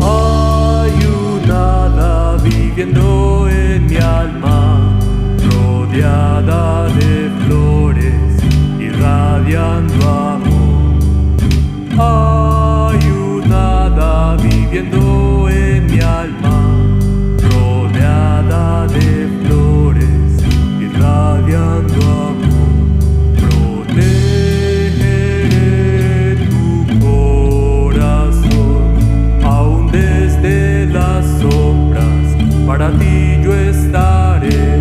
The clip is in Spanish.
Hay viviendo en mi alma, rodeada de flores, y irradiando para ti yo estaré.